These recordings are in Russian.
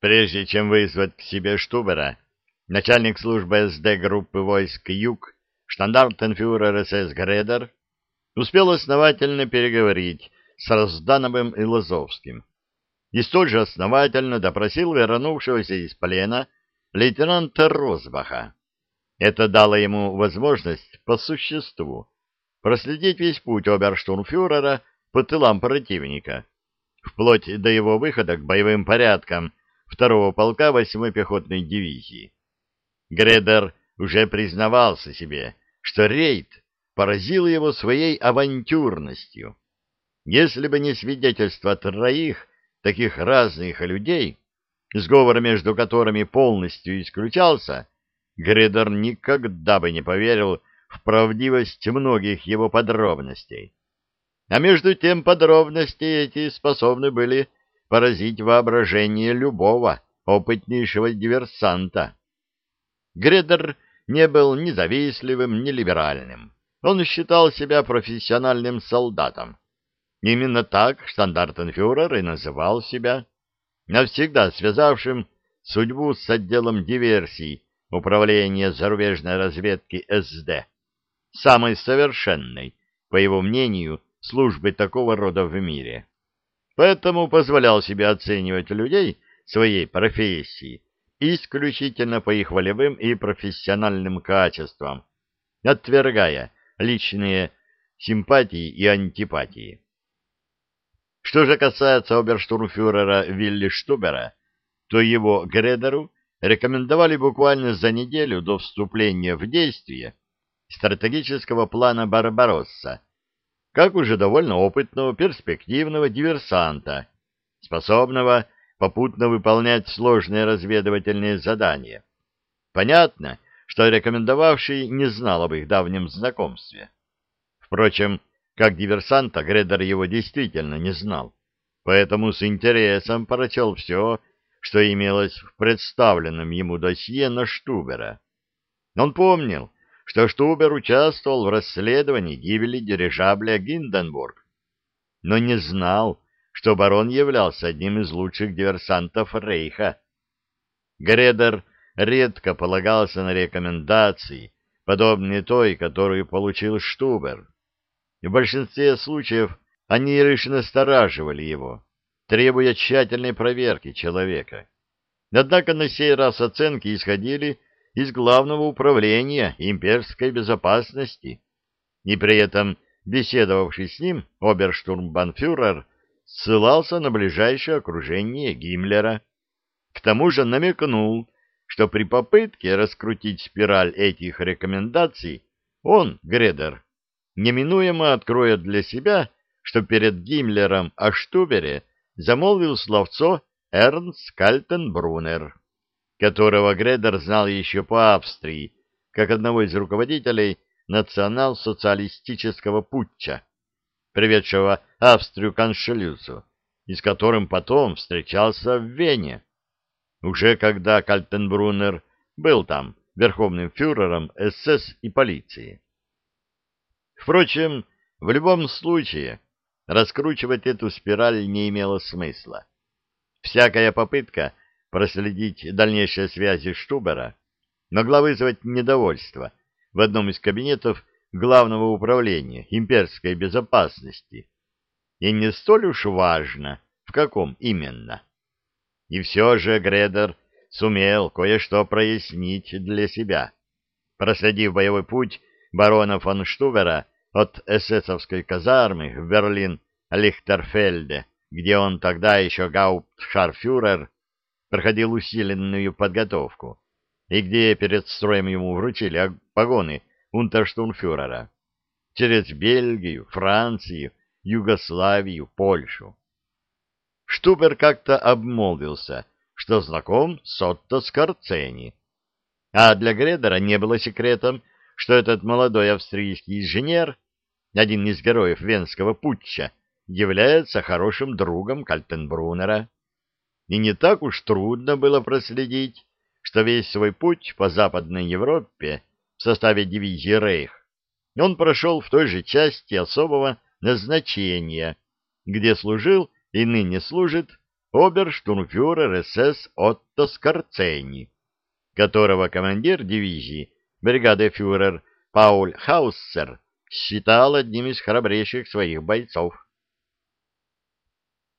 Прежде чем вызвать к себе Штубера, начальник службы СД группы войск «Юг» штандартенфюрер СС Гредер успел основательно переговорить с Раздановым и Лазовским и столь же основательно допросил вернувшегося из плена лейтенанта Розбаха. Это дало ему возможность по существу проследить весь путь оберштурмфюрера по тылам противника, вплоть до его выхода к боевым порядкам второго полка 8-й пехотной дивизии. Гредер уже признавался себе, что рейд поразил его своей авантюрностью. Если бы не свидетельство троих таких разных людей, сговор между которыми полностью исключался, Гредер никогда бы не поверил в правдивость многих его подробностей. А между тем подробности эти способны были поразить воображение любого опытнейшего диверсанта. Гредер не был ни завистливым, ни либеральным. Он считал себя профессиональным солдатом. Именно так штандартенфюрер и называл себя, навсегда связавшим судьбу с отделом диверсий Управления зарубежной разведки СД, самой совершенной, по его мнению, службы такого рода в мире. Поэтому позволял себе оценивать людей своей профессии исключительно по их волевым и профессиональным качествам, отвергая личные симпатии и антипатии. Что же касается оберштурмфюрера Вилли Штубера, то его Гредеру рекомендовали буквально за неделю до вступления в действие стратегического плана Барбаросса, как уже довольно опытного перспективного диверсанта, способного попутно выполнять сложные разведывательные задания. Понятно, что рекомендовавший не знал об их давнем знакомстве. Впрочем, как диверсанта Гредер его действительно не знал, поэтому с интересом прочел все, что имелось в представленном ему досье на Штубера. Он помнил, что Штубер участвовал в расследовании гибели дирижабля Гинденбург, но не знал, что барон являлся одним из лучших диверсантов Рейха. Гредер редко полагался на рекомендации, подобные той, которую получил Штубер. В большинстве случаев они лишь настораживали его, требуя тщательной проверки человека. Однако на сей раз оценки исходили из Главного управления имперской безопасности, и при этом беседовавший с ним оберштурмбанфюрер ссылался на ближайшее окружение Гиммлера. К тому же намекнул, что при попытке раскрутить спираль этих рекомендаций он, Гредер, неминуемо откроет для себя, что перед Гиммлером о Штубере замолвил словцо Эрнст Кальтенбрунер, которого Гредер знал еще по Австрии, как одного из руководителей национал-социалистического путча, приведшего Австрию к аншелюсу, и с которым потом встречался в Вене. Уже когда Кальтенбрунер был там верховным фюрером СС и полиции. Впрочем, в любом случае, раскручивать эту спираль не имело смысла. Всякая попытка проследить дальнейшие связи Штубера могла вызвать недовольство в одном из кабинетов Главного управления имперской безопасности. И не столь уж важно, в каком именно. И все же Гредер сумел кое-что прояснить для себя, проследив боевой путь барона фон Штубера от эсэсовской казармы в Берлин-Лихтерфельде, где он тогда еще гауптшарфюрер, проходил усиленную подготовку, и где перед строем ему вручили погоны унтерштурмфюрера, через Бельгию, Францию, Югославию, Польшу. Штубер как-то обмолвился, что знаком с Отто Скорцени, а для Гредера не было секретом, что этот молодой австрийский инженер, один из героев Венского путча, является хорошим другом Кальтенбруннера. И не так уж трудно было проследить, что весь свой путь по Западной Европе в составе дивизии «Рейх» он прошел в той же части особого назначения, где служил и ныне служит оберштурмфюрер СС Отто Скорцени, которого командир дивизии, бригады фюрер Пауль Хауссер, считал одним из храбрейших своих бойцов.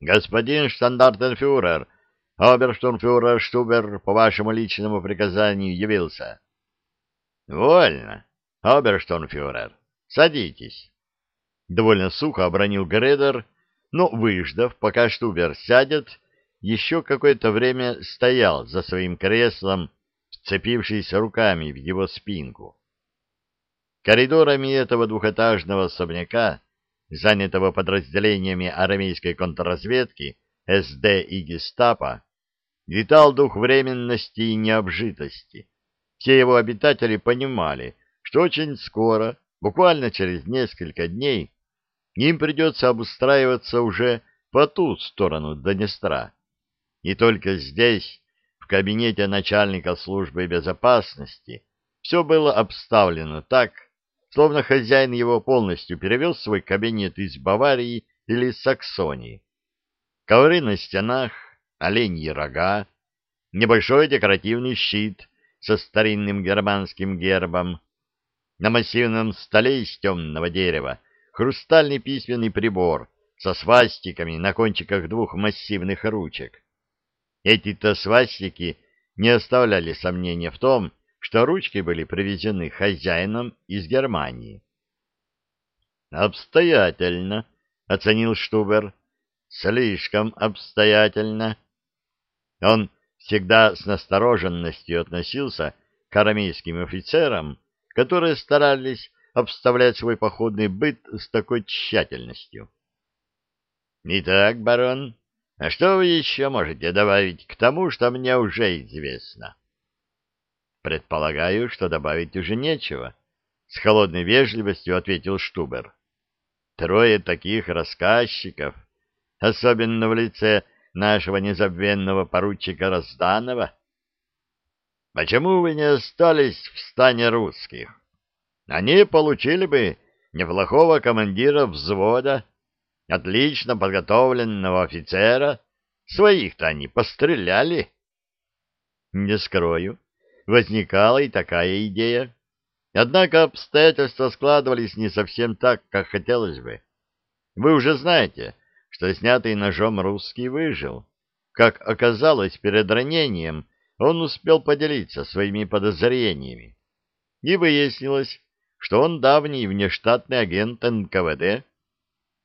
«Господин штандартенфюрер, оберштурмфюрер Штубер по вашему личному приказанию явился». «Вольно, оберштурмфюрер, садитесь». Довольно сухо обронил Гредер, но, выждав, пока Штубер сядет, еще какое-то время стоял за своим креслом, вцепившись руками в его спинку. Коридорами этого двухэтажного особняка, занятого подразделениями армейской контрразведки, СД и гестапо, витал дух временности и необжитости. Все его обитатели понимали, что очень скоро, буквально через несколько дней, им придется обустраиваться уже по ту сторону Донестра. И только здесь, в кабинете начальника службы безопасности, все было обставлено так, словно хозяин его полностью перевез свой кабинет из Баварии или Саксонии. Ковры на стенах, оленьи рога, небольшой декоративный щит со старинным германским гербом, на массивном столе из темного дерева хрустальный письменный прибор со свастиками на кончиках двух массивных ручек. Эти-то свастики не оставляли сомнения в том, что ручки были привезены хозяином из Германии. «Обстоятельно», — оценил Штубер, — «слишком обстоятельно». Он всегда с настороженностью относился к армейским офицерам, которые старались обставлять свой походный быт с такой тщательностью. «Итак, барон, а что вы еще можете добавить к тому, что мне уже известно?» «Предполагаю, что добавить уже нечего», — с холодной вежливостью ответил Штубер. «Трое таких рассказчиков, особенно в лице нашего незабвенного поручика Разданова. Почему вы не остались в стане русских?» Они получили бы неплохого командира взвода, отлично подготовленного офицера. Своих-то они постреляли. Не скрою, возникала и такая идея. Однако обстоятельства складывались не совсем так, как хотелось бы. Вы уже знаете, что снятый ножом русский выжил. Как оказалось, перед ранением он успел поделиться своими подозрениями. И выяснилось, что он давний внештатный агент НКВД.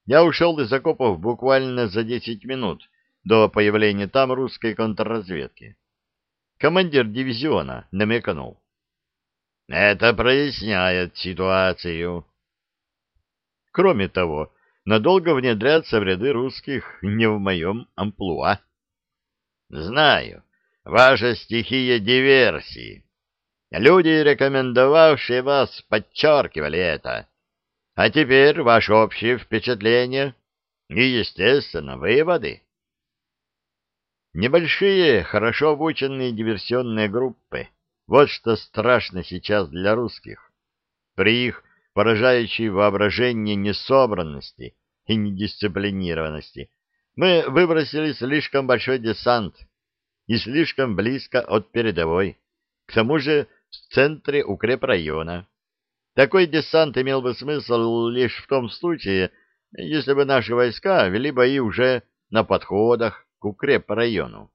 Я ушел из окопов буквально за десять минут до появления там русской контрразведки. Командир дивизиона намекнул. Это проясняет ситуацию. Кроме того, надолго внедряться в ряды русских не в моем амплуа. Знаю, ваша стихия диверсии. Люди, рекомендовавшие вас, подчеркивали это. А теперь ваше общее впечатление и, естественно, выводы. Небольшие, хорошо обученные диверсионные группы. Вот что страшно сейчас для русских. При их поражающей воображение несобранности и недисциплинированности мы выбросили слишком большой десант и слишком близко от передовой. К тому же в центре укрепрайона. Такой десант имел бы смысл лишь в том случае, если бы наши войска вели бои уже на подходах к укрепрайону.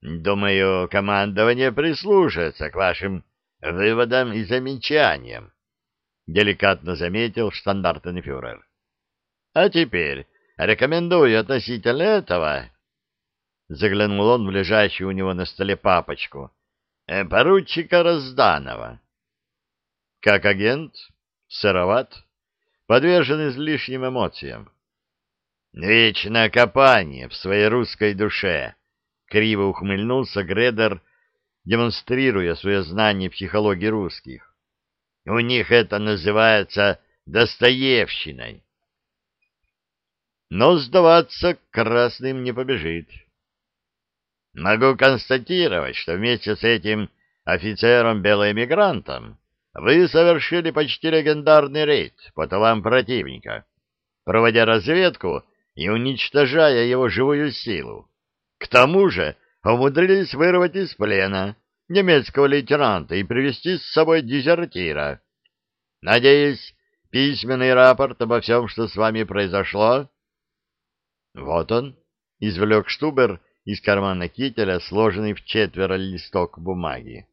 Думаю, командование прислушается к вашим выводам и замечаниям, деликатно заметил штандартенфюрер. А теперь рекомендую относительно этого. Заглянул он в лежащую у него на столе папочку Э, поручика Разданова. Как агент, сыроват, подвержен излишним эмоциям. Вечное копание в своей русской душе, криво ухмыльнулся Гредер, демонстрируя свое знание психологии русских. У них это называется Достоевщиной. Но сдаваться красным не побежит. Могу констатировать, что вместе с этим офицером-белоэмигрантом вы совершили почти легендарный рейд по тылам противника, проводя разведку и уничтожая его живую силу. К тому же умудрились вырвать из плена немецкого лейтенанта и привести с собой дезертира. Надеюсь, письменный рапорт обо всем, что с вами произошло? Вот он, — извлек Штубер из кармана кителя, сложенный в четверо листок бумаги.